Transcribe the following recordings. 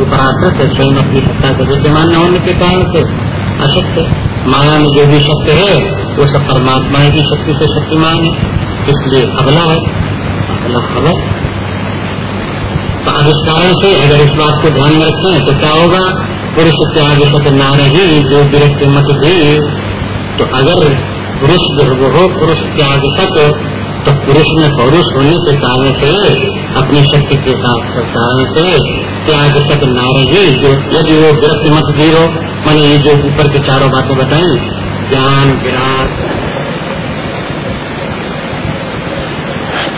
उपराकृत स्वयं अपनी सत्ता के विद्यमान न होने के कारण से अशक्त, माया में जो भी शक्ति है, वो सब परमात्मा की शक्ति से शक्तिमान है। इसलिए अबला है अबला खबर। तो अब इस कारण से अगर इस बात को ध्यान में रखें तो क्या होगा? पुरुष त्याग सत नारही जो विरक्त मत भी तो अगर पुरुष हो, पुरुष त्याग सत तो पुरुष में पौरुष होने के कारण से, अपनी शक्ति के साथ कारण से त्याग सत नारही जो, यदि वो विरक्त मत हो मैंने ये जो ऊपर के चारों बातें बताई, ज्ञान विराट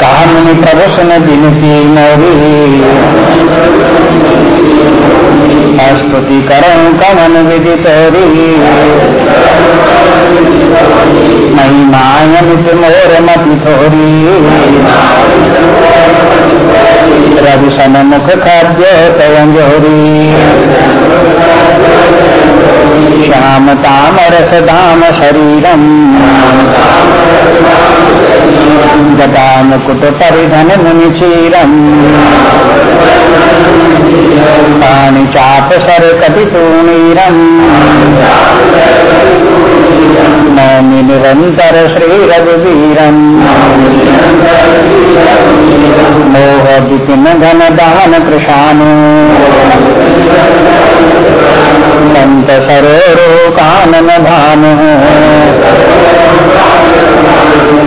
कहा मुनि प्रभु सुन बिनती मोरी स्तुति करूँ कमन विधि तोरी नहीं मायन मोर मति थोरी। रघु सन मुख खाद्य तयंजोरी। श्याम ताम रस धाम शरीरम। गदा मुकुट परिधन मुनि चीरम। पाणी चाप सर कपि तूणीरम नौमि निरंतर श्री रघुवीरम मोह विपिन घन दान कृषाणु संत सरोरो कानन भानु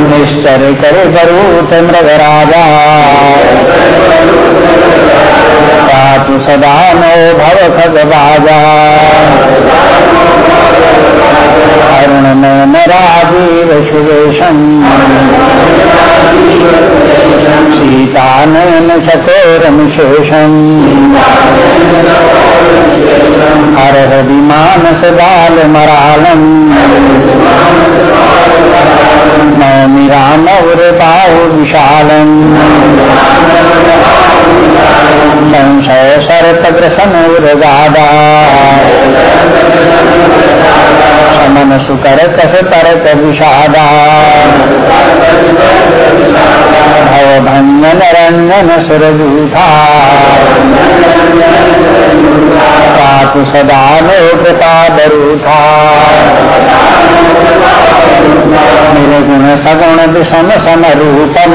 निश्चर कर करूत मृग राजा पातु सदा नो भव खग अरुण नयन राजीव सुवेशम सीतानयन हर विमानस बाल मरालम। नौमि रामौर बाहु विशालम। संशय शरतग्रसनौरगादा समन सुकर कस तरक विषादा भव भंजन रंजन सुरजूथा सदा कृपा दरूथा निर्गुण सगुण विषम समरूपम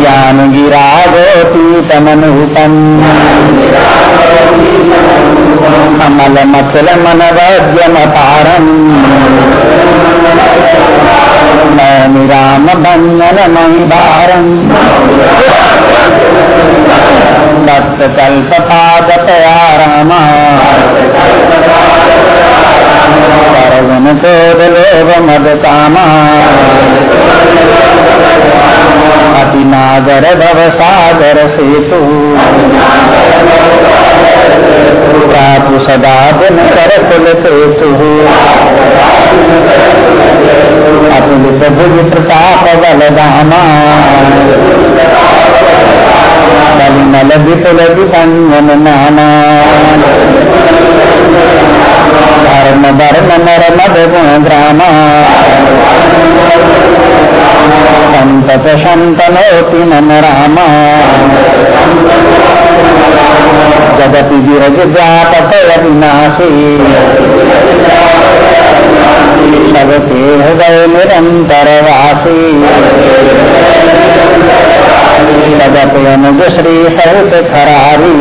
ज्ञान गिरागोतीतमनूपम कमल मखिल मन वैद्यमतारम नैमि राम बंधन महिभारम दत्त कल्प पादतया रामा सर्वन चोद लोभ मद कामा अति नागर भव सागर सेतु। प्रापु कर कुल अतुलित भुज प्रताप विपुल नाना धर्म धर्म नर मद गुण ग्रामा। संतत संतनोति नम राम। जगति गिरज व्यापक अविनाशी सबके हृदय निरंतर वासी जगत अनुज श्री सहित खरारी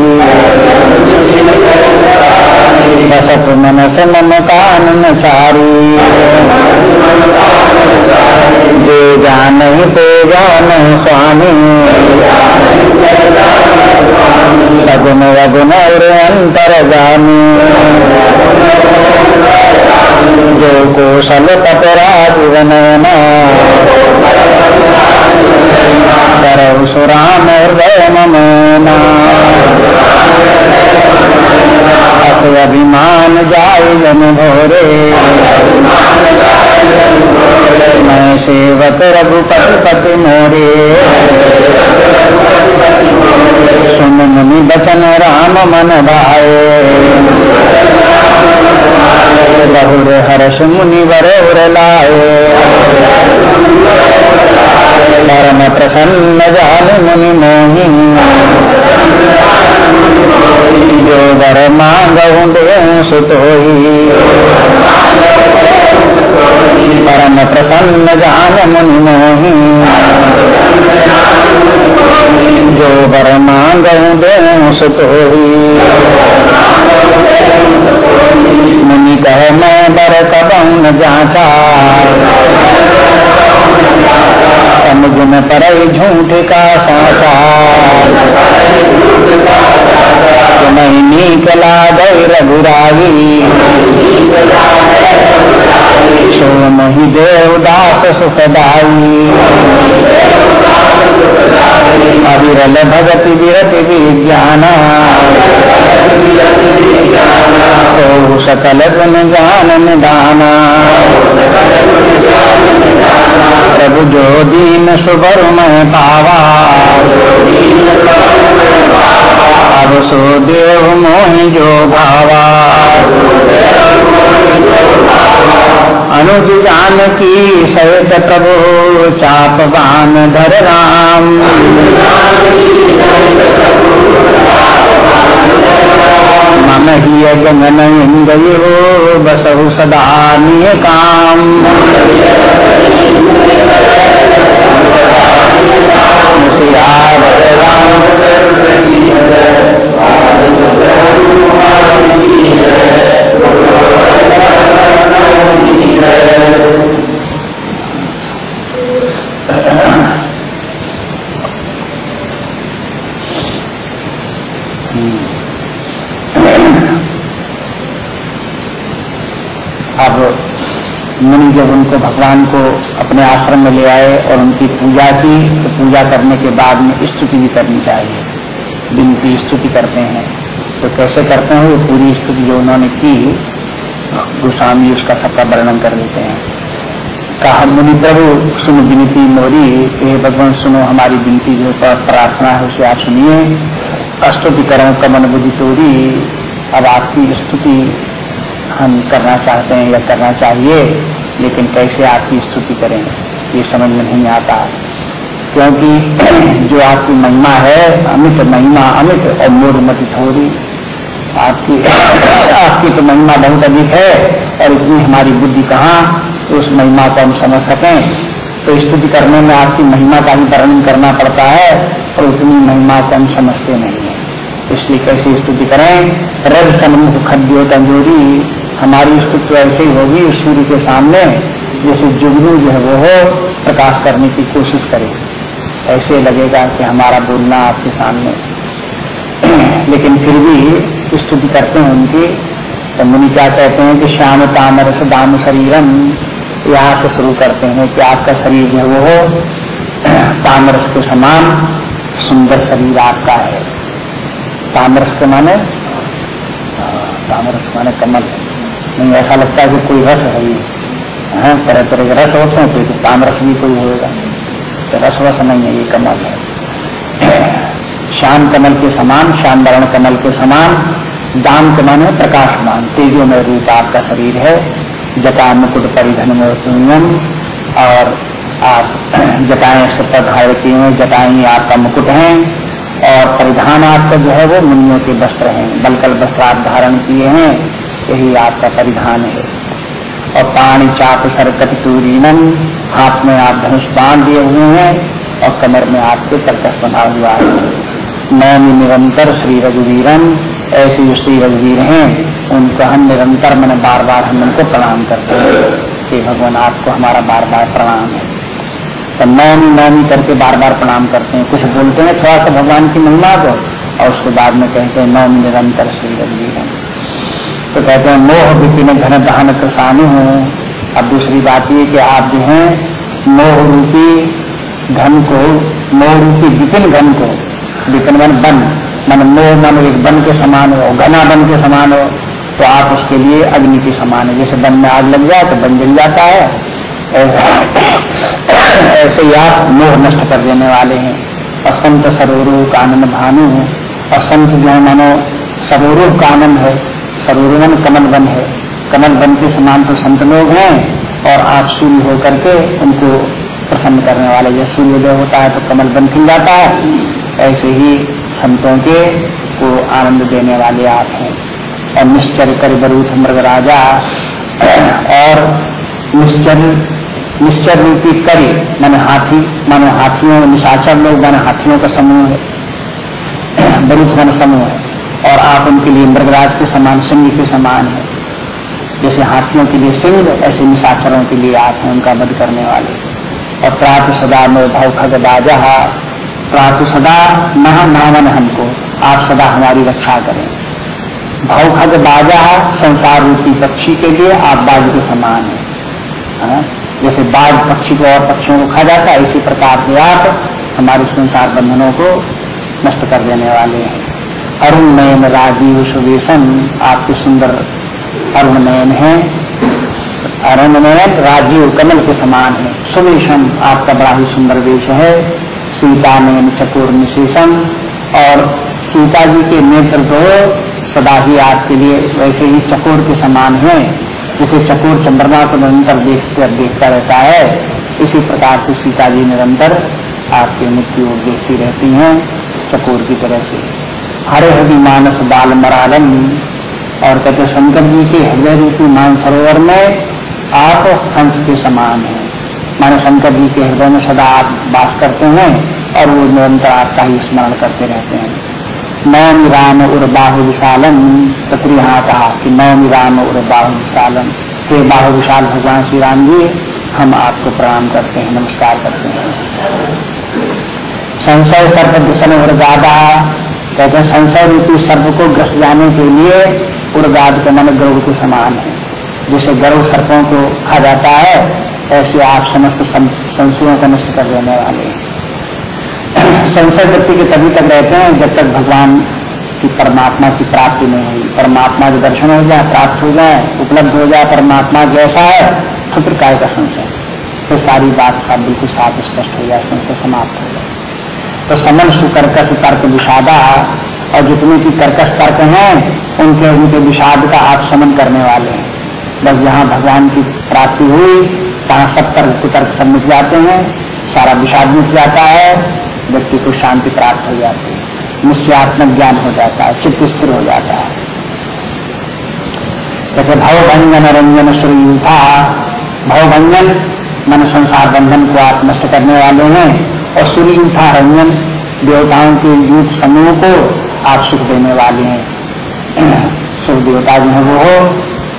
बसत मनस मम कानन चारी। जे जान ते जान स्वामी। सगुन वगुन अंतर जानी जो कौशल बनना करौ सुराम हृदय ममोना अस अभिमान जाय जन भोरे। मैं सेवक रघुपति पति मोरे। सुन मुनि बचन राम मन भाए। बहुर हर्ष मुनि वर लाए। परम प्रसन्न जान मुनि मोही सुत हो परम प्रसन्न जान मुनि मोही जो बर मांग दे सुत हो मुनि कह मैं बर कबन जाचा समुझ में पर झूठ का साचा नहीं निकला गई रघुराई सो नहीं देवदास सुखदाई अविरल भगति विरति विज्ञान। तो सकल गुण जान निदाना। प्रभु जो दीन सुबर में पावा। सो देव मोहि जो भावा। अनुज जान की सहित प्रभु चापवान धर राम। मन ही गगन इंद्रियो बसहु सदा निय काम। अब मुनि जब उनको भगवान को अपने आश्रम में ले आए और उनकी पूजा की तो पूजा करने के बाद में स्तुति भी करनी चाहिए। विनती स्तुति करते हैं। तो कैसे करते हैं? वो पूरी स्तुति जो उन्होंने की, गोस्वामी उसका सबका वर्णन कर देते हैं। कहा, मुनि प्रभु, सुनो विनती मोरी, हे भगवान, सुनो हमारी विनती जो प्रार्थना है, उसे आप सुनिए। स्तुति करो कमन बुद्धि तोड़ी अब आपकी स्तुति हम करना चाहते हैं या करना चाहिए, लेकिन कैसे आपकी स्तुति करें, ये समझ में नहीं आता। क्योंकि जो आपकी महिमा है, अमित महिमा, अमित और मूर्मति थोड़ी आपकी आपकी तो महिमा बहुत अधिक है, और इतनी हमारी बुद्धि कहाँ तो उस महिमा को हम समझ सकें। तो स्तुति करने में आपकी महिमा का ही वर्णन करना पड़ता है, और उतनी महिमा को हम समझते नहीं है। इसलिए कैसे स्तुति करें? रज सन्मुख खद्यो तंजोरी हमारी स्तुति तो ऐसे ही होगी सूर्य के सामने, जैसे जुगनू जो है वो हो, प्रकाश करने की कोशिश करे। ऐसे लगेगा कि हमारा बोलना आपके सामने। लेकिन फिर भी स्तुति करते हैं उनकी। तो मुनि क्या कहते हैं कि श्याम तामरस दाम शरीरम, यहाँ से शुरू करते हैं कि आपका शरीर जो वो हो, तामरस के समान सुंदर शरीर आपका है। तामरस के माने? तामरस माने कमल नहीं, ऐसा लगता है कि कोई रस है ये हाँ तरह तरह के रस होते हैं तो तामरस भी कोई होगा तो रस वस नहीं है, ये कमल है। श्याम कमल के समान, श्याम वर्ण कमल के समान दाम के माने प्रकाशमान, तेजो में रूप आपका शरीर है। जटा मुकुट परिधन में और आप जटाएँ से किए हुए जटाएँ आपका मुकुट है, और परिधान आपका जो है वो मुनियों के वस्त्र हैं। बलकल वस्त्र आप धारण किए हैं यही आपका परिधान है। और पानी चाप सरकट तूरीनन हाथ में आप धनुष बाँध दिए हुए हैं, और कमर में आपके कर्कश बना हुआ है। नैमी निरंतर श्री रघुवीरन, ऐसे जो श्री रघुवीर हैं, उनको हम निरंतर मैंने बार बार हम उनको प्रणाम करते हैं। कि भगवान, आपको हमारा बार बार प्रणाम है। तो नौमी नौमी करके बार बार प्रणाम करते हैं। कुछ बोलते हैं, थोड़ा सा भगवान की महिमा को, और उसके बाद में कहते हैं नौमी निरंतर श्री रघुवीर तो कहते हैं, मोह विपिन घन दहन कृषाणु हूँ। अब दूसरी बात ये कि आप जो है, मोह रूपी धन को, मोह रूपी विपिन घन को, विपिन मन बन, मन मोह मन एक बन के समान हो, घना बन के समान हो तो आप उसके लिए अग्नि के समान है। जैसे बन में आग लग जाए तो बन जल जाता है। ऐसे ही आप मोह नष्ट कर देने वाले हैं। असंत सरोरू कानन भानु है। असंत जो है मानो सरोरू आनंद है। सरोरू कमल बन है। कमल बन के समान तो संत लोग हैं और आप सूर्य होकर के उनको प्रसन्न करने वाले। जैसे सूर्योदय होता है तो कमल बन खिल जाता है। ऐसे ही संतों के को आनंद देने वाले आप हैं। और निश्चर कर बरूथ मृग राजा। और निश्चर निश्चर रूपी करी मैंने हाथी, माने हाथियों, निशाचर लोग मैंने हाथियों का समूह है। बरूथ मन समूह है। और आप उनके लिए मृगराज के समान, सिंह के समान है। जैसे हाथियों के लिए सिंह, ऐसे निशाचरों के लिए आप हैं उनका वध करने वाले। और प्रात सदा में भव खग बाजा प्रात सदा महा नावन हमको, आप सदा हमारी रक्षा करें। भाव खग बाजा संसार रूपी पक्षी के लिए आप बाज के समान है? जैसे बाघ पक्षी को और पक्षियों को खा जाता है, इसी प्रकार से आप हमारे संसार बंधनों को नष्ट कर देने वाले हैं। अरुण नयन राजीव सुवेशन, आपके सुंदर अरुण नयन है। अरुण नयन राजीव कमल के समान है। सुवेशन आपका बड़ा ही सुंदर वेश है। सीता नयन चकोर निशेषम और सीता जी के नेत्र तो सदा ही आपके लिए वैसे ही चकोर के समान है। जिसे चकोर चंद्रमा को निरंतर देखते देखता रहता है। इसी प्रकार से सीता जी निरंतर आपके मृत्यु देखती रहती हैं चकोर की तरह से। हरे हरि मानस बाल मरालम। और कहते शंकर जी के हृदय रूपी मान सरोवर में आप हंस के समान हैं। माने शंकर जी के हृदय में सदा आप वास करते हैं और वो निरंतर आपका ही स्मरण करते रहते हैं। नौमी राम उर बाहु विशालन तत्री यहाँ कहा कि नौमी राम उर बाहु विशालन हे बाहु विशाल भगवान श्री राम जी, हम आपको प्रणाम करते हैं, नमस्कार करते हैं। संशय सर्प दूषण उर्गादा कहते हैं संशय रूपी सर्प को ग्रस जाने के लिए उर्गाद के मन गर्व के समान है। जैसे गर्व सर्पों को खा जाता है, ऐसे आप समस्त संशयों को नष्ट कर देने वाले संशय व्यक्ति के तभी तक रहते हैं जब तक भगवान की परमात्मा की प्राप्ति नहीं हुई। परमात्मा के दर्शन हो जाए, प्राप्त हो जाए, उपलब्ध हो जाए, परमात्मा जैसा है तो फिर काय का संशय? फिर सारी बात सब बिल्कुल साफ़ स्पष्ट हो जाए, संशय समाप्त हो जाए। तो समन सुकर्कश तर्क विषादा और जितने की कर्कश तर्क हैं, उनके उनके विषाद का आप समन करने वाले हैं। बस जहाँ भगवान की प्राप्ति हुई तहाँ सब तर्क कुतर्क सब मिट जाते हैं, सारा विषाद मिट जाता है, व्यक्ति को शांति प्राप्त हो जाती है निश्चयात्मक ज्ञान हो जाता है, चित्त स्थिर हो जाता है। जैसे भवभंजन रंजन श्री था भवभंजन, मन संसार बंधन को आप नष्ट करने वाले हैं और सूर्य था रंजन देवताओं के युद्ध समूह को आप सुख देने वाले हैं। सुख देवता जो है वो हो,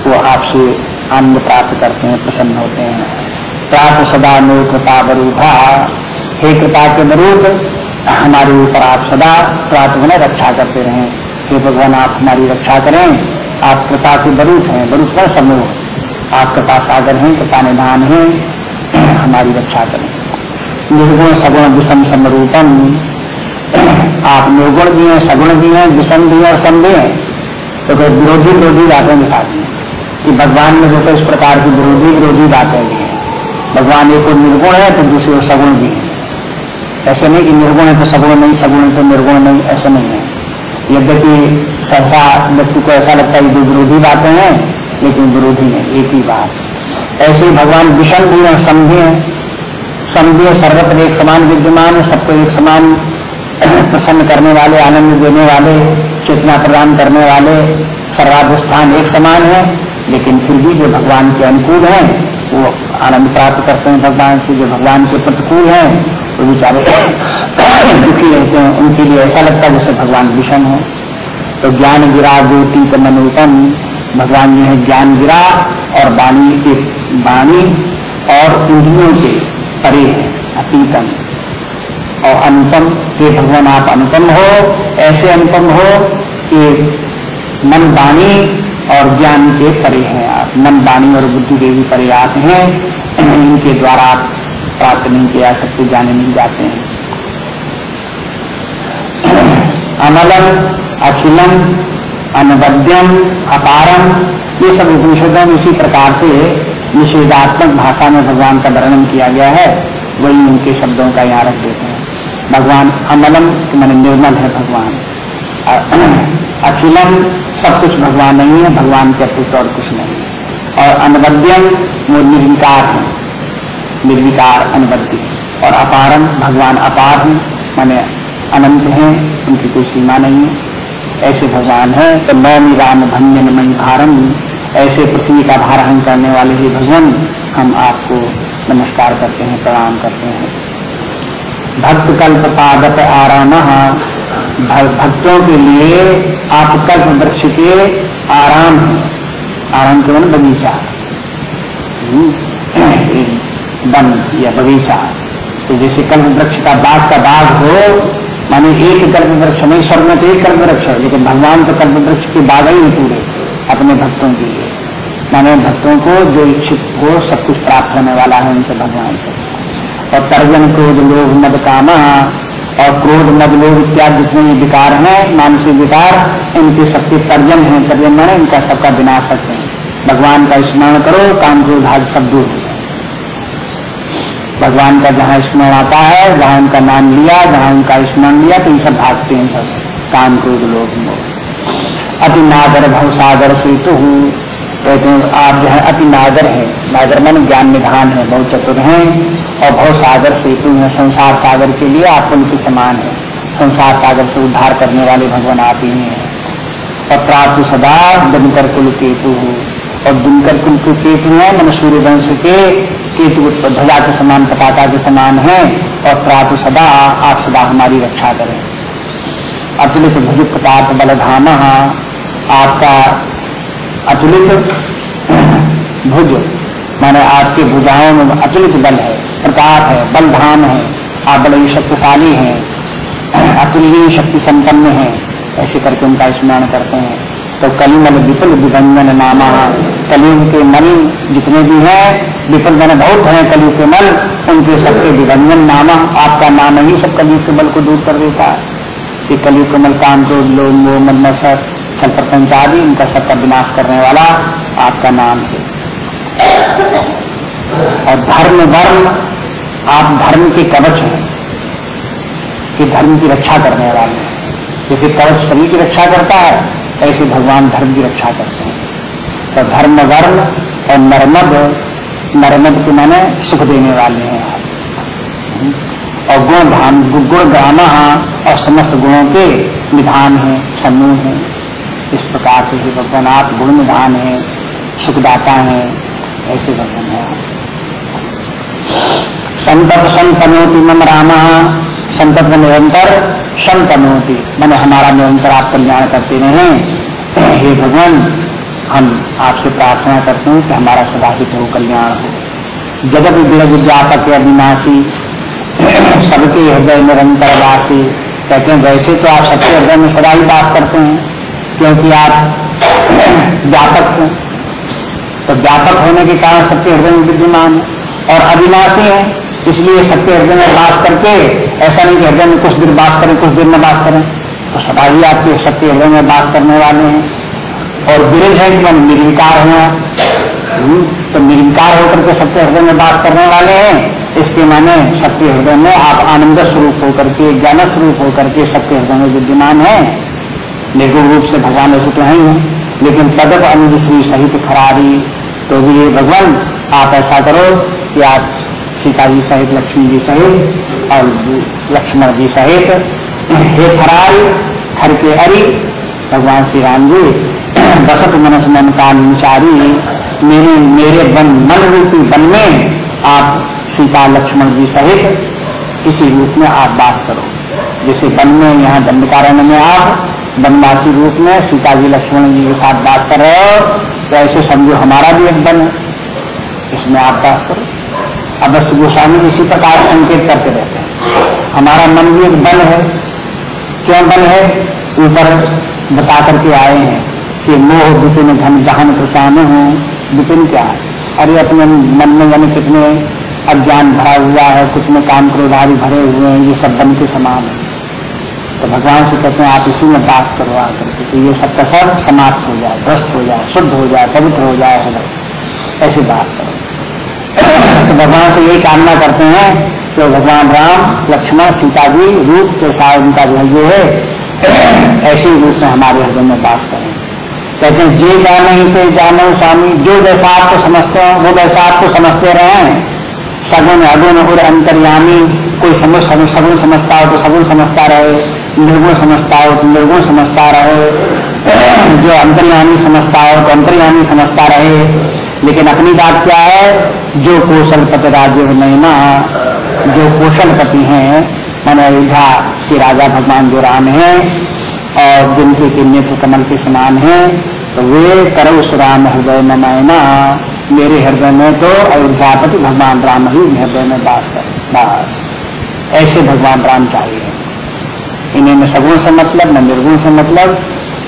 वो आपसे आनंद प्राप्त करते हैं, प्रसन्न होते हैं। प्राप्त सदा नो कृपा बरूभा हे कृपा के मरूप हमारे ऊपर आप सदा प्राप्त होने रक्षा करते रहें। हे भगवान, आप हमारी रक्षा करें। आप कृपा के बरूप हैं बरूप समूह। आप कृपा सागर हैं, कृपा निधान हैं। हमारी रक्षा करें। निर्गुण सगुण विषम समरूपम। आप निर्गुण भी हैं, सगुण भी हैं, विषम भी हैं और सम भी हैं तो फिर विरोधी विरोधी बातें दिखा दी कि भगवान में जो इस प्रकार की विरोधी विरोधी बातें भी हैं। भगवान एक और निर्गुण है तो दूसरी दूसरे सगुण भी है। ऐसे नहीं कि निर्गुण है तो सगुण नहीं, सगुण है तो निर्गुण नहीं, ऐसा नहीं है। यद्यपि सहसा व्यक्ति को ऐसा लगता है कि विरोधी बातें हैं, लेकिन विरोधी है, एक ही बात। ऐसे ही भगवान विषम भी है समझे समझे, सर्वत्र एक समान विद्यमान है, सबको एक समान प्रसन्न करने वाले, आनंद देने वाले, चेतना प्रदान करने वाले, सर्वाधिष्ठान एक समान है, लेकिन फिर भी जो भगवान के अनुकूल हैं, वो आनंद प्राप्त करते हैं भगवान से, जो भगवान के प्रतिकूल हैं तो बेचारे दुखी रहते हैं, उनके लिए ऐसा लगता है जैसे भगवान विषम है। तो ज्ञान गिरा, ज्योति तमनुतम भगवान जो है ज्ञान गिरा, और वाणी के, वाणी और इंद्रियों के परे अतीतम। और अनुपम के भगवान, आप अनुपम हो, ऐसे अनुपम हो कि मन वाणी और ज्ञान के परे हैं आप। मन वाणी और बुद्धि भी परे आप हैं। इनके द्वारा आप प्राप्त नहीं किया सकते जाने नहीं जाते हैं। अमलम अखिलम, अनवद्यम, अपारम, ये सब उपनिषदों में इसी प्रकार से निषेधात्मक भाषा में भगवान का वर्णन किया गया है, वही उनके शब्दों का यहाँ रख देते हैं। भगवान अमलम मन निर्मल है भगवान। अखिलम सब कुछ भगवान नहीं है, भगवान के अतिरिक्त और कुछ नहीं है। और अनवद्यम वो निर्विकार है। निर्विकार अनुबद्धि और अपारम भगवान अपार हैं, माने अनंत हैं, उनकी कोई सीमा नहीं है। ऐसे भगवान है तो नौमी राम भंजन मई भारम ऐसे पृथ्वी का भारहन करने वाले ही भगवान हम आपको नमस्कार करते हैं, प्रणाम करते हैं। भक्त कल्प पादप आराम भक्तों के लिए आप कल्प वृक्ष के आराम आराम के मन बगीचा वन या बगीचा। तो जैसे कल्प वृक्ष का बाग का बाग हो, माने एक कल्प वृक्ष नहीं स्वर्ग तो एक कल्प वृक्ष है, लेकिन भगवान तो कल्प वृक्ष के बाग ही पूरे, अपने भक्तों के लिए। माने भक्तों को जो इच्छित हो, सब कुछ प्राप्त होने वाला है उनसे भगवान से। और तर्जन, क्रोध, लोभ, मद, कामा और क्रोध, मद, लोभ इत्यादि जितने विकार हैं, मानसिक विकार, इनकी शक्ति तर्जन है, तर्जन मैंने इनका सबका विनाश सकते हैं। भगवान का स्मरण करो, काम क्रोध आदि सब दूर भगवान का जहाँ स्मरण आता है, जहाँ उनका नाम लिया, जहाँ उनका स्मरण लिया तो इन सब भागते हैं सब। काम क्रोध, लोभ लोग अति नागर भवसागर से तो हूँ। कहते हैं, आप जो है, अति नागर है। नागर मन ज्ञान निधान है, बहुत चतुर हैं और भव सागर सेतु है। संसार सागर के लिए आप उनके समान है। संसार सागर से उद्धार करने वाले भगवान आप ही हैं। और प्राप्त सदा दिनकर कुल केतु। और दिनकर कुल के केतु है, मन सूर्य वंश के केतु ध्वजा के समान, पताका के समान है और प्राप्त सदा आप सदा हमारी रक्षा करें। अतुलित भुज प्रताप बलधाम। आपका अतुलित भुज, माने आपके भुजाओं में अतुलित बल है, प्रताप है, बलधाम है, आप बड़े शक्तिशाली हैं अतुल्य शक्ति संपन्न है, ऐसे करके उनका स्मरण करते हैं। तो कलिमल विपुल विभंजन नामा, कलियुग के मल जितने भी हैं विपुल मैंने बहुत हैं कलियुग के मल, उनके सबके विभंजन नामा, आपका नाम ही सब कलियुग के मल को दूर कर देता है। कि कलियुग के मल काम को लोग मन मत्सर छल प्रपंच आदि इनका सबका विनाश करने वाला आपका नाम है। और धर्म वर्ण आप धर्म के कवच हैं। कि धर्म की रक्षा करने वाले हैं। जैसे कवच सभी की रक्षा करता है ऐसे भगवान धर्म की रक्षा करते हैं। तो धर्म वर्ण और नर्मद नर्मद के मैंने सुख देने वाले हैं। आप और गुण धाम गुण ग्रामा और समस्त गुणों के निधान हैं, समूह हैं। इस प्रकार से जो भगवान आप गुण निधान है, सुखदाता है, ऐसे भगवान है संतत संतनोति मम रामा संतत में निरंतर संतनोति। मैंने हमारा निरंतर आप कल्याण करते रहे। हे भगवान, हम आपसे प्रार्थना करते हैं कि हमारा सदा हित हो कल्याण हो। जगत विरज जातक अविनाशी, सबके हृदय निरंतर वासी। कहते हैं, वैसे तो आप सबके हृदय में सदा ही बात करते हैं। क्योंकि आप व्यापक हैं। तो व्यापक होने के कारण सबके हृदय में विद्यमान है। और अविनाशी है इसलिए सबके हृदय में बास करके ऐसा नहीं कि हृदय में कुछ दिन बास करें कुछ दिन में बास करें। तो सदा ही आपके सबके हृदय में बास करने वाले हैं। और विरज है कि हम निर्विकार हुआ हम्म, तो निर्विकार होकर के सबके हृदय में बास करने वाले हैं इसके माने सबके हृदय में आप आनंद स्वरूप होकर के ज्ञान स्वरूप होकर के सबके हृदय में विद्यमान है। निर्गुण रूप से भगवान ऐसे तो हैं लेकिन तदप अनुज श्री सहित खरारी तो भी भगवान, आप ऐसा करो कि आप सीता जी सहित, लक्ष्मी जी सहित और लक्ष्मण जी सहित, हे खरारी खर के अरि, भगवान श्री राम जी, बसत मनस मन का अनुचारी, मेरे मेरे वन मन रूपी वन में आप सीता, लक्ष्मण जी सहित इसी रूप में आप वास करो। जैसे वन में, यहाँ दंडकारण्य में आप वनवासी रूप में सीता जी लक्ष्मण जी के साथ वास कर रहे हो तो ऐसे समझो हमारा भी एक वन है। इसमें आप वास करो। अब बस गोस्वामी इसी प्रकार संकेत करते रहते हैं। हमारा मन भी एक बन है। क्यों बन है? ऊपर बता करके आए हैं कि मोह विपिन धन जहान प्रसान हूँ। विपिन क्या है? अरे अपने मन में यानी कितने अज्ञान भरा हुआ है कुछ में काम क्रोधारी भरे हुए हैं, ये सब बन के समान है। तो भगवान से कहते हैं, आप इसी में वास करो आकर के तो ये सब का सब समाप्त हो जाए, ध्वस्त हो जाए, शुद्ध हो जाए, पवित्र हो जाए हृदय ऐसे वास करो। तो भगवान से यही कामना करते हैं कि भगवान राम, लक्ष्मण, सीता जी, रूप के साथ उनका जो है है, ऐसे रूप में हमारे हृदय में वास करें। कहते हैं, जे जाने तो जानो स्वामी? जो जैसा आपको समझते हैं, वो वैसा आपको समझते रहे सगुन अगुण और अंतर्यामी, कोई समझ सगुन समझता हो तो सगुन समझता रहे। निर्गुण समझता हो तो निर्गुण समझता रहे। जो अंतर्यामी समझता हो तो अंतर्यामी समझता रहे। लेकिन अपनी बात क्या है? जो कौशल पति राज्य नैना जो कौशल पति हैं, मन अयोध्या के राजा भगवान जो राम है, और जिनके के नेत्र कमल के समान है तो वे करो सुराम हृदय में नैना मेरे हृदय में तो अयोध्यापति भगवान राम ही हृदय में बास कर बास। ऐसे भगवान राम चाहिए। इन्हें न सगुण से मतलब न निर्गुण से मतलब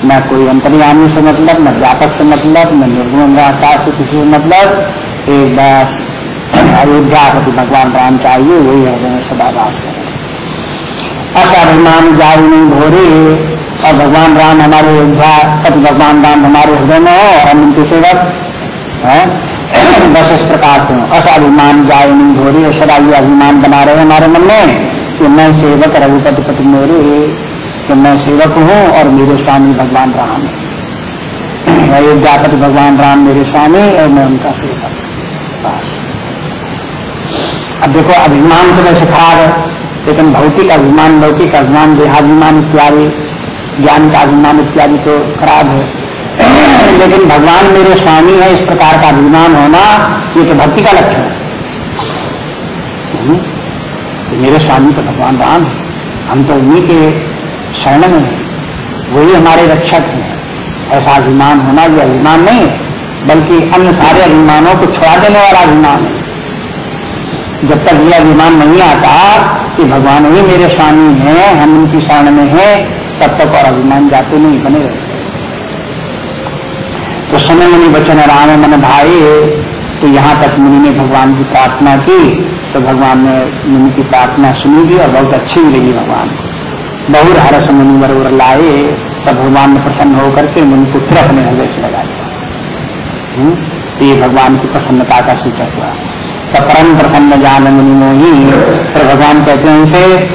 न कोई अंतर्यामी से मतलब न व्यापक से मतलब न निर्गुण आकाश से किसी से मतलब एक बस अयोध्यापति भगवान राम चाहिए, वही हृदय में सदा असाभिमान जाऊ भोरे, और भगवान राम हमारे अयोध्या पति भगवान राम हमारे हृदय में हो, और हम उनके सेवक बस इस प्रकार से असाभिमान नहीं भोरे सदा ये अभिमान बना रहे हमारे मन में। कि मैं सेवक रघुपति पति मेरे, कि मैं सेवक हूँ और मेरे स्वामी भगवान राम है। अयोध्यापति भगवान राम मेरे स्वामी और मैं उनका सेवक अब देखो, अभिमान तो वैसे खराब है, लेकिन भौतिक अभिमान भौतिक अभिमान, देहाभिमान इत्यादि, ज्ञान का अभिमान इत्यादि तो खराब है। लेकिन भगवान मेरे स्वामी है, इस प्रकार का अभिमान होना ये तो भक्ति का लक्षण है। हम्म। मेरे स्वामी तो भगवान राम है। हम तो उन्हीं के शरण में हैं। वही हमारे रक्षक हैं। ऐसा अभिमान होना ये अभिमान नहीं है, बल्कि अन्य सारे अभिमानों को छुड़ा देने वाला अभिमान है। जब तक ये अभिमान नहीं आता कि भगवान ही मेरे स्वामी हैं, हम उनकी शरण में हैं, तब तक और अभिमान जाते नहीं बने रहते। तो समय मुनि वचन राम, मन भाई तो यहाँ तक मुनि ने भगवान की प्रार्थना की तो भगवान ने मुनि की प्रार्थना सुनी भी और बहुत अच्छी भी लगी भगवान बहुत हरस मुनि बरबर लाए, तब भगवान ने प्रसन्न होकर के मुनि को फिर अपने हृदय से लगा दिया। हम्म? तो ये भगवान की प्रसन्नता का सूचक हुआ। तो परम प्रसन्न जान मुनि मोही, फिर भगवान कहते हैं उनसे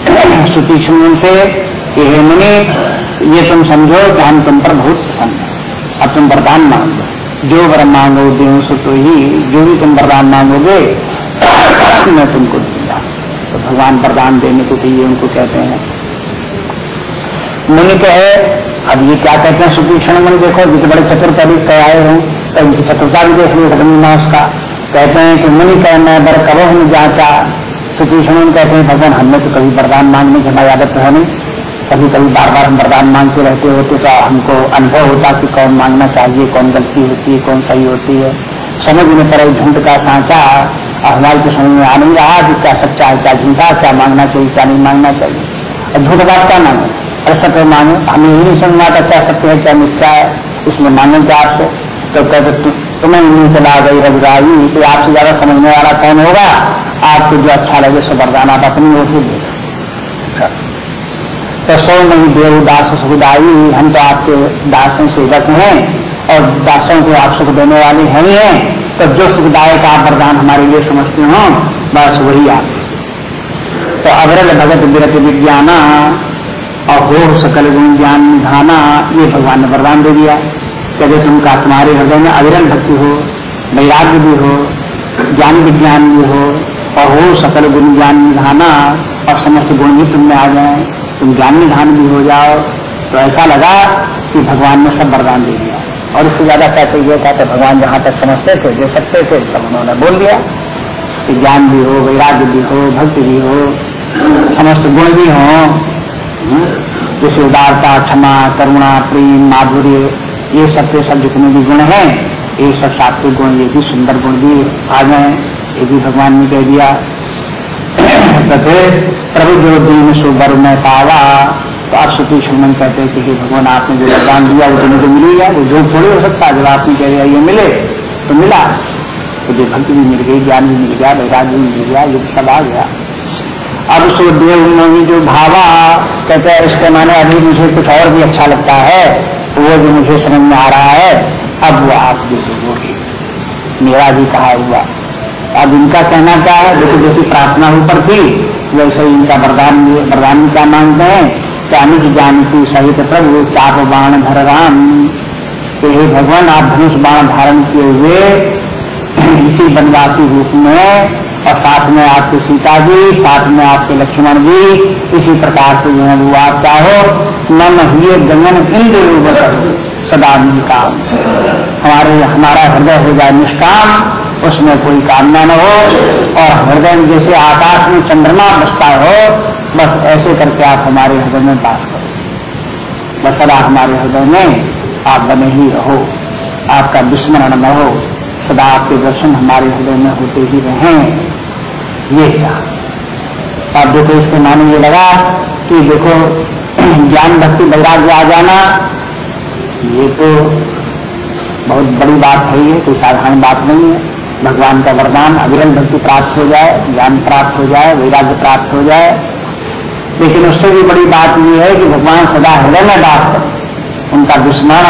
सुतीक्ष्ण से कि, हे मुनि, ये तुम समझो कि हम तुम पर बहुत प्रसन्न है। अब तुम वरदान मांगो। जो वर मांगो देव सो तो ही, जो भी तुम वरदान मांगोगे मैं तुमको दूँगा। तो भगवान वरदान देने को चाहिए उनको कहते हैं। मुनि कहे, अब ये क्या कहते हैं? सुतीक्षण मन देखो, जितने बड़े चतुर पद कह आए हैं तो इनकी चतुरता भी देख लो मास का। कहते हैं कि मुनि कह, मैं बर करो हम जाचा सुतीक्षण कहते हैं, भगवान, हमने तो कभी वरदान मांगने की हमारी आदत है नहीं। कभी कभी बार बार हम वरदान मांगते रहते होते तो हमको अनुभव होता कि कौन मांगना चाहिए, कौन गलती होती है, कौन सही होती है। समझ में पड़े झूठ का सांचा और हमारे को समझ में आ नहीं रहा कि क्या सच्चा है, क्या झूठा क्या मांगना चाहिए, क्या नहीं मांगना चाहिए। और झूठ बात क्या मांगे? और सत्य मांगे। हमें यही नहीं समझना था क्या सत्य है, क्या मिथ्या है। इसमें मांगे क्या आपसे? तो कहते तुम्हें नहीं चला गई रघुराई तो आपसे ज़्यादा समझने वाला कौन होगा? आपको जो अच्छा लगे सो वरदान आप अपनी ओर से दे। तो सो नहीं, देव दास सुखदाई हम तो आपके दासन सेवक हैं और दासों को आप सुख देने वाले हैं ही हैं। तो जो सुखदायक आप वरदान हमारे लिए समझते हो, बस वही आप। तो अवरल भगत विरत विज्ञाना और हो सकल गुण ज्ञान निधाना, ये भगवान ने वरदान दे दिया। कहते तुम का तुम्हारे हृदय में अविरल भक्ति हो, वैराग्य भी हो, ज्ञान विज्ञान भी हो और हो सकल गुण ज्ञान निधाना, और समस्त गुण भी तुम में आ जाए, तुम ज्ञान निधान भी हो जाओ। तो ऐसा लगा कि भगवान ने सब वरदान दे दिया। और इससे ज़्यादा क्या चाहिए था तो भगवान जहाँ तक समझते थे दे सकते थे तब उन्होंने बोल दिया। कि ज्ञान भी हो वैराग्य भी हो भक्ति भी हो समस्त गुण भी हो। हम्म, जैसे उदारता क्षमा करुणा प्रेम माधुर्य ये सब के सब जितने भी गुण हैं ये सब सात्विक गुण ये भी सुंदर गुण भी आ गए ये भी भगवान ने कह दिया। तो फिर प्रभु जो दिन सुबर में पावा। तो आप सुती सुमन कहते हैं कि भगवान, आपने जो वरदान दिया, वो तो मुझे मिल ही गया वो जो थोड़ी हो सकता जब आपने कह दिया, ये मिले तो मिला। तो जो भक्ति भी मिल गई, ज्ञान भी मिल गया, वैराग्य भी मिल गया ये सब आ गया। अब उसको देव जो भावा, कहते हैं, इसके माने अभी मुझे कुछ और भी अच्छा लगता है तो वो जो मुझे समझ में आ रहा है, अब वो आप जो मेरा भी कहा हुआ। अब इनका कहना क्या है? देखो, जैसी प्रार्थना ऊपर थी, वैसे ही इनका वरदान वरदान क्या मांगते हैं? जानिक जानकी सहित प्रभु चाप बाण धर राम तो हे भगवान, आप धनुष बाण धारण किए हुए इसी वनवासी रूप में और साथ में आपके सीता जी, साथ में आपके लक्ष्मण जी, इसी प्रकार से जो है वो आप चाहो मन हुए गंगन इंद्र सदा काम हमारे, हमारा हृदय हो जाए निष्काम, उसमें कोई कामना न हो और हृदय जैसे आकाश में चंद्रमा बसता हो बस ऐसे करके आप हमारे हृदय में पास करो। बस सदा हमारे हृदय में आप बने ही रहो। आपका विस्मरण न हो। सदा आपके दर्शन हमारे हृदय में होते ही रहें। ये क्या? आप देखो, इसके माने ये लगा कि देखो, ज्ञान भक्ति वैराग्य आ जाना, ये तो बहुत बड़ी बात है ये, कोई साधारण बात नहीं है। भगवान का वरदान अविरल भक्ति प्राप्त हो जाए, ज्ञान प्राप्त हो जाए, वैराग्य प्राप्त हो जाए लेकिन उससे भी बड़ी बात यह है कि भगवान सदा हृदय में बात करें उनका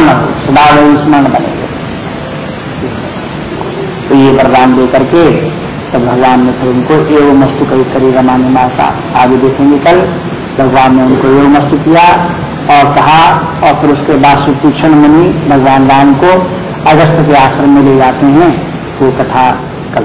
न हो, सदा वही स्मरण बने। तो ये वरदान दे करके तो भगवान ने फिर उनको एवं मस्तु करी करेगा माने मासा। आगे देखेंगे कल, भगवान ने उनको एवं मस्तु किया और कहा, और फिर उसके बाद सुतीक्षण मुनि भगवान राम को अगस्त के आश्रम में ले जाते हैं, वो कथा कल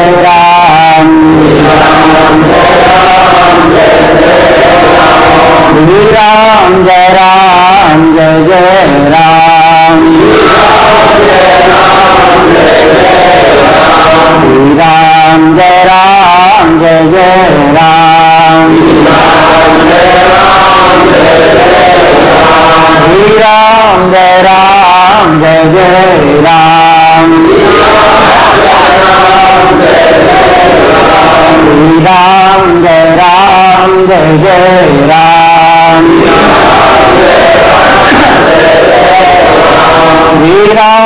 श्री राम